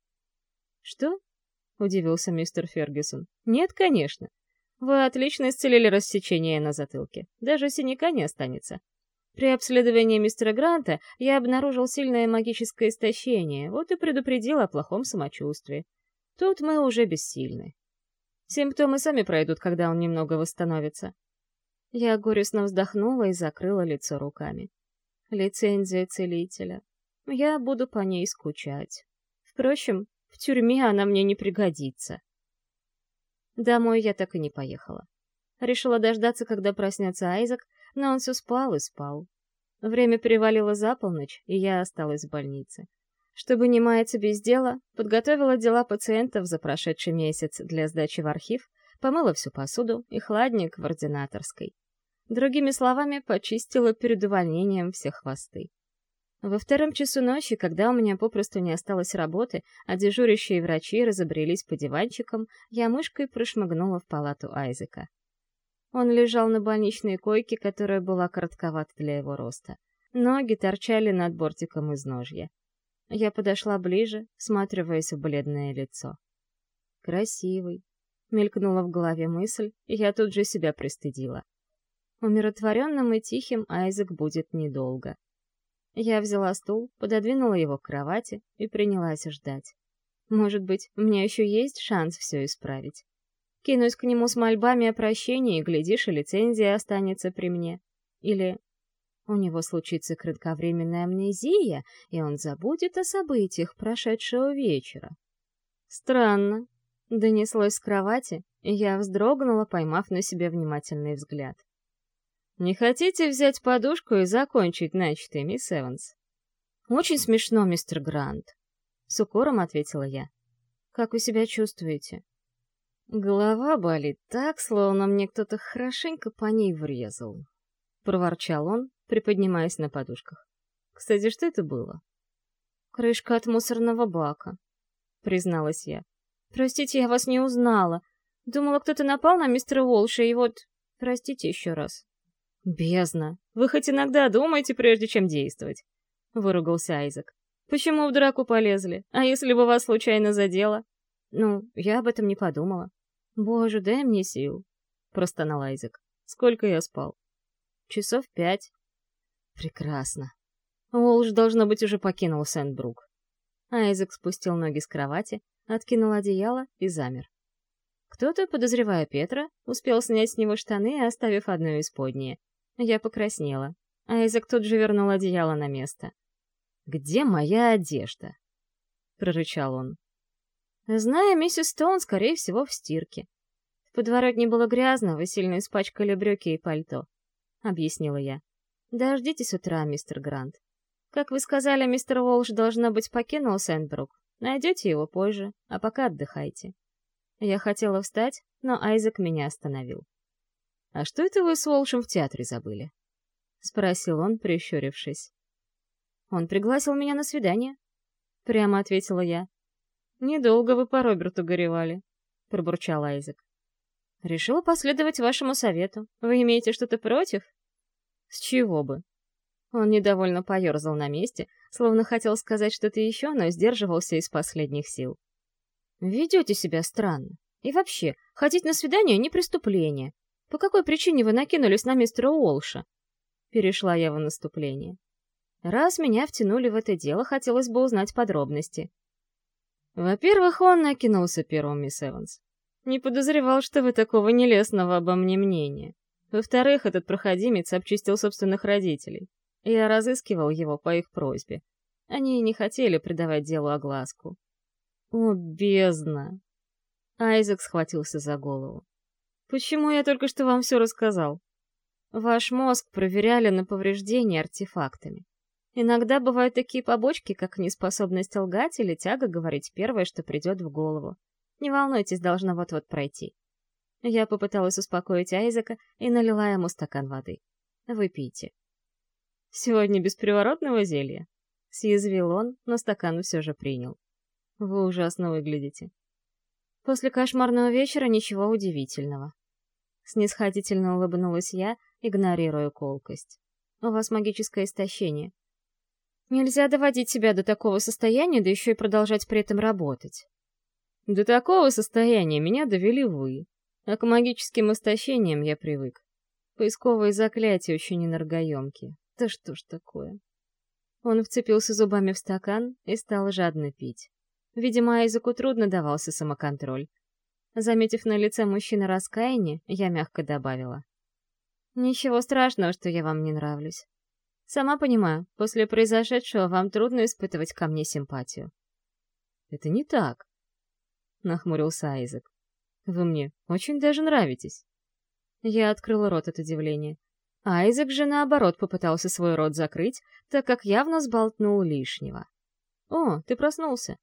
«Что?» — удивился мистер Фергюсон. «Нет, конечно. Вы отлично исцелили рассечение на затылке. Даже синяка не останется. При обследовании мистера Гранта я обнаружил сильное магическое истощение, вот и предупредил о плохом самочувствии. Тут мы уже бессильны. Симптомы сами пройдут, когда он немного восстановится. Я горестно вздохнула и закрыла лицо руками. Лицензия целителя. Я буду по ней скучать. Впрочем, в тюрьме она мне не пригодится. Домой я так и не поехала. Решила дождаться, когда проснется Айзек, но он все спал и спал. Время перевалило за полночь, и я осталась в больнице. Чтобы не маяться без дела, подготовила дела пациентов за прошедший месяц для сдачи в архив, помыла всю посуду и хладник в ординаторской. Другими словами, почистила перед увольнением все хвосты. Во втором часу ночи, когда у меня попросту не осталось работы, а дежурящие врачи разобрелись по диванчикам, я мышкой прошмыгнула в палату Айзека. Он лежал на больничной койке, которая была коротковата для его роста. Ноги торчали над бортиком из ножья. Я подошла ближе, всматриваясь в бледное лицо. «Красивый», — мелькнула в голове мысль, и я тут же себя пристыдила. Умиротворенным и тихим Айзек будет недолго. Я взяла стул, пододвинула его к кровати и принялась ждать. Может быть, у меня еще есть шанс все исправить. Кинусь к нему с мольбами о прощении, и, глядишь, и лицензия останется при мне. Или у него случится кратковременная амнезия, и он забудет о событиях прошедшего вечера. Странно. Донеслось с кровати, и я вздрогнула, поймав на себе внимательный взгляд. «Не хотите взять подушку и закончить начатый, мисс Эванс?» «Очень смешно, мистер Грант», — с укором ответила я. «Как вы себя чувствуете?» Голова болит так, словно мне кто-то хорошенько по ней врезал. Проворчал он, приподнимаясь на подушках. Кстати, что это было? Крышка от мусорного бака, призналась я. Простите, я вас не узнала. Думала, кто-то напал на мистера Уолша, и вот... Простите еще раз. Бездна. Вы хоть иногда думаете, прежде чем действовать. Выругался Айзек. Почему в драку полезли? А если бы вас случайно задело? Ну, я об этом не подумала. Боже, дай мне сил. Простонал Айзек. Сколько я спал? Часов пять. Прекрасно. Уолш, должно быть, уже покинул Сент-Брук. Айзек спустил ноги с кровати, откинул одеяло и замер. Кто-то, подозревая Петра, успел снять с него штаны, оставив одно исподнее. Я покраснела. Айзек тут же вернул одеяло на место. «Где моя одежда?» — прорычал он. Зная миссис Стоун, скорее всего, в стирке. В подворотне было грязно, вы сильно испачкали брюки и пальто, — объяснила я. Дождитесь утра, мистер Грант. Как вы сказали, мистер Уолш, должно быть, покинул Сент-Брук. Найдете его позже, а пока отдыхайте. Я хотела встать, но Айзек меня остановил. «А что это вы с Уолшем в театре забыли?» — спросил он, прищурившись. «Он пригласил меня на свидание», — прямо ответила я. «Недолго вы по Роберту горевали», — пробурчал Айзек. «Решила последовать вашему совету. Вы имеете что-то против?» «С чего бы?» Он недовольно поерзал на месте, словно хотел сказать что-то еще, но сдерживался из последних сил. «Ведете себя странно. И вообще, ходить на свидание — не преступление. По какой причине вы накинулись на мистера Уолша?» Перешла я в наступление. Раз меня втянули в это дело, хотелось бы узнать подробности. Во-первых, он накинулся первым, мисс Эванс. Не подозревал, что вы такого нелестного обо мне мнения. Во-вторых, этот проходимец обчистил собственных родителей. Я разыскивал его по их просьбе. Они не хотели придавать делу огласку. О, бездна! Айзек схватился за голову. Почему я только что вам все рассказал? Ваш мозг проверяли на повреждения артефактами. Иногда бывают такие побочки, как неспособность лгать или тяга говорить первое, что придет в голову. Не волнуйтесь, должно вот-вот пройти. Я попыталась успокоить Айзека и налила ему стакан воды. Выпейте. Сегодня без приворотного зелья? Съязвил он, но стакан все же принял. Вы ужасно выглядите. После кошмарного вечера ничего удивительного. Снисходительно улыбнулась я, игнорируя колкость. У вас магическое истощение. Нельзя доводить себя до такого состояния, да еще и продолжать при этом работать. До такого состояния меня довели вы, а к магическим истощениям я привык. Поисковые заклятия очень энергоемкие. Да что ж такое? Он вцепился зубами в стакан и стал жадно пить. Видимо, Айзеку трудно давался самоконтроль. Заметив на лице мужчины раскаяние, я мягко добавила. «Ничего страшного, что я вам не нравлюсь. Сама понимаю, после произошедшего вам трудно испытывать ко мне симпатию».
«Это не так», — нахмурился Айзек. «Вы мне очень даже нравитесь».
Я открыла рот от удивления. Айзек же, наоборот, попытался свой рот закрыть, так как явно сболтнул лишнего. «О, ты проснулся!»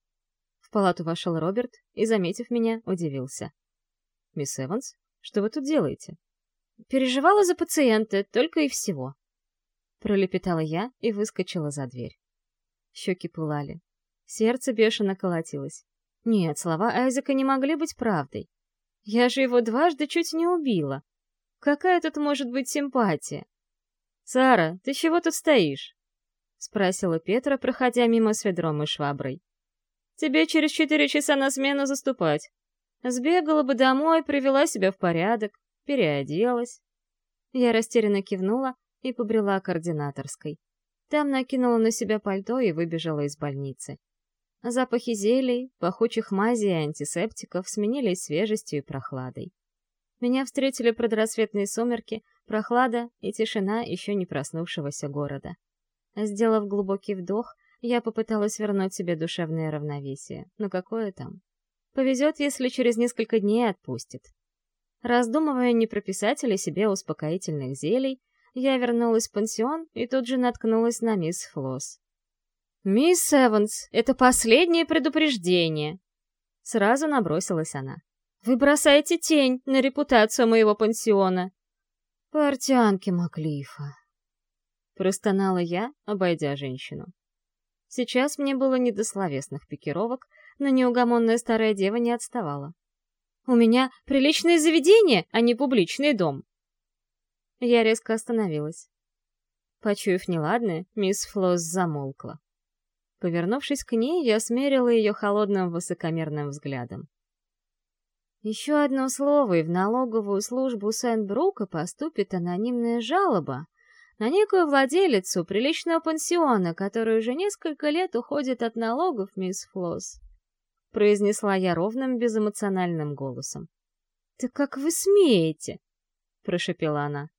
Палату вошел Роберт и, заметив меня, удивился.
«Мисс Эванс, что вы тут делаете?»
«Переживала за пациента, только и всего». Пролепетала я и выскочила за дверь. Щеки пылали. Сердце бешено колотилось. Нет, слова Айзека не могли быть правдой. Я же его дважды чуть не убила. Какая тут может быть симпатия? «Сара, ты чего тут стоишь?» — спросила Петра, проходя мимо с ведром и шваброй. «Тебе через четыре часа на смену заступать. Сбегала бы домой, привела себя в порядок, переоделась». Я растерянно кивнула и побрела к координаторской. Там накинула на себя пальто и выбежала из больницы. Запахи зелий, пахучих мазей и антисептиков сменились свежестью и прохладой. Меня встретили предрассветные сумерки, прохлада и тишина еще не проснувшегося города. Сделав глубокий вдох, я попыталась вернуть себе душевное равновесие. Но какое там? Повезет, если через несколько дней отпустит. Раздумывая, не прописать ли себе успокоительных зелий, я вернулась в пансион и тут же наткнулась на мисс Флосс. «Мисс Эванс, это последнее предупреждение!» Сразу набросилась она. Вы бросаете тень на репутацию моего пансиона. Портянки Маклифа. Простонала я, обойдя женщину. Сейчас мне было не до словесных пикировок, но неугомонная старая дева не отставала. «У меня приличное заведение, а не публичный дом!» Я резко остановилась. Почуяв неладное, мисс Флосс замолкла. Повернувшись к ней, я смерила ее холодным высокомерным взглядом. Еще одно слово, и в налоговую службу Сент-Брука поступит анонимная жалоба на некую владелицу приличного пансиона, которая уже несколько лет уходит от налогов, мисс Флосс. Произнесла я ровным, безэмоциональным голосом. «Да как вы смеете?» — прошепела она.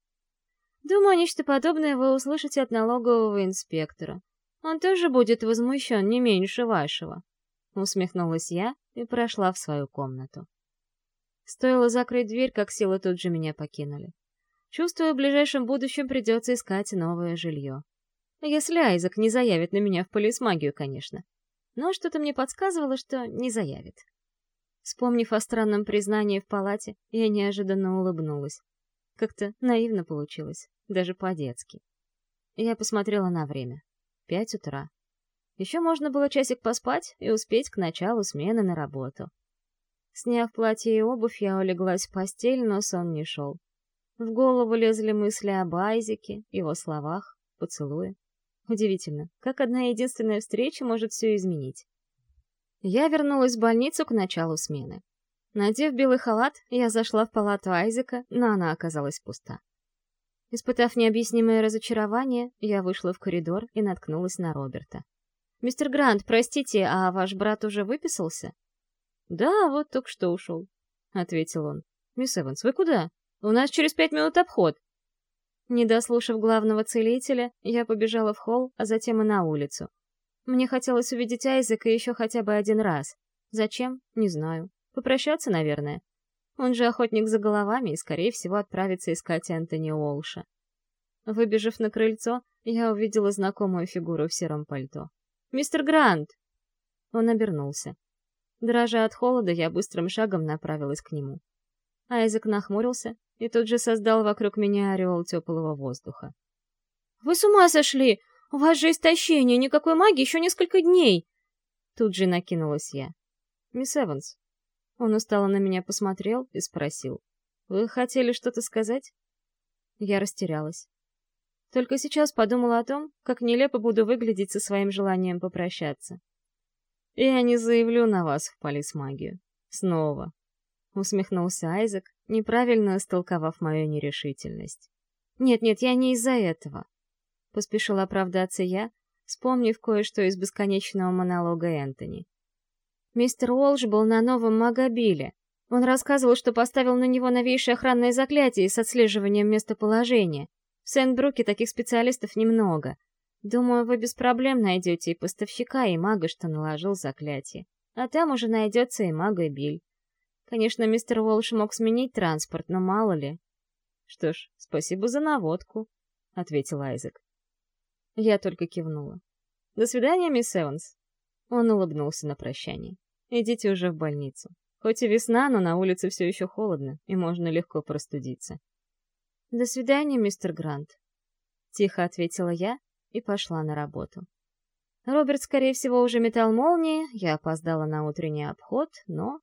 «Думаю, нечто подобное вы услышите от налогового инспектора. Он тоже будет возмущен не меньше вашего». Усмехнулась я и прошла в свою комнату. Стоило закрыть дверь, как силы тут же меня покинули. Чувствую, в ближайшем будущем придется искать новое жилье. Если Айзек не заявит на меня в полисмагию, конечно. Но что-то мне подсказывало, что не заявит. Вспомнив о странном признании в палате, я неожиданно улыбнулась. Как-то наивно получилось, даже по-детски. Я посмотрела на время. Пять утра. Еще можно было часик поспать и успеть к началу смены на работу. Сняв платье и обувь, я улеглась в постель, но сон не шел. В голову лезли мысли об Айзеке, его словах, поцелуе. Удивительно, как одна единственная встреча может все изменить. Я вернулась в больницу к началу смены. Надев белый халат, я зашла в палату Айзека, но она оказалась пуста. Испытав необъяснимое разочарование, я вышла в коридор и наткнулась на Роберта. «Мистер Грант, простите, а ваш брат уже выписался?» «Да, вот только что ушел», — ответил он. «Мисс Эванс, вы куда? У нас через пять минут обход». Не дослушав главного целителя, я побежала в холл, а затем и на улицу. Мне хотелось увидеть Айзека еще хотя бы один раз. Зачем? Не знаю. Попрощаться, наверное. Он же охотник за головами и, скорее всего, отправится искать Энтони Уолша. Выбежав на крыльцо, я увидела знакомую фигуру в сером пальто. «Мистер Грант!» Он обернулся. Дрожа от холода, я быстрым шагом направилась к нему. Айзек нахмурился и тут же создал вокруг меня ореол теплого воздуха. «Вы с ума сошли! У вас же истощение, никакой магии еще несколько дней!» Тут же накинулась я. «Мисс Эванс». Он устало на меня посмотрел и спросил. «Вы хотели что-то сказать?» Я растерялась. Только сейчас подумала о том, как нелепо буду выглядеть со своим желанием попрощаться. «Я не заявлю на вас в полисмагию. Снова», — усмехнулся Айзек, неправильно истолковав мою нерешительность. «Нет-нет, я не из-за этого». — поспешила оправдаться я, вспомнив кое-что из бесконечного монолога Энтони. Мистер Уолш был на новом Магобиле. Он рассказывал, что поставил на него новейшее охранное заклятие с отслеживанием местоположения. В Сент-Бруке таких специалистов немного. Думаю, вы без проблем найдете и поставщика, и мага, что наложил заклятие. А там уже найдется и мага Биль. Конечно, мистер Уолш мог сменить транспорт, но мало ли.
Что ж, спасибо за наводку, — ответил Айзек.
Я только кивнула. «До свидания, мисс Эванс». Он улыбнулся на прощание. «Идите уже в больницу. Хоть и весна, но на улице все еще холодно, и можно легко простудиться». «До свидания, мистер Грант», — тихо ответила я и пошла на работу. Роберт, скорее всего, уже метал молнии, я опоздала на утренний обход, но...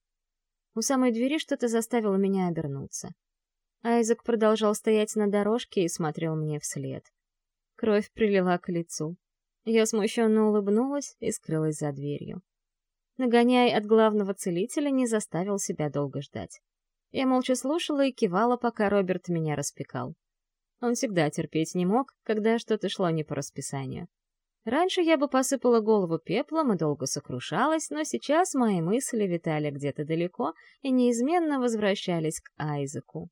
У самой двери что-то заставило меня обернуться. Айзек продолжал стоять на дорожке и смотрел мне вслед. Кровь прилила к лицу. Я смущенно улыбнулась и скрылась за дверью. Нагоняй от главного целителя не заставил себя долго ждать. Я молча слушала и кивала, пока Роберт меня распекал. Он всегда терпеть не мог, когда что-то шло не по расписанию. Раньше я бы посыпала голову пеплом и долго сокрушалась, но сейчас мои мысли витали где-то далеко и неизменно возвращались к Айзеку.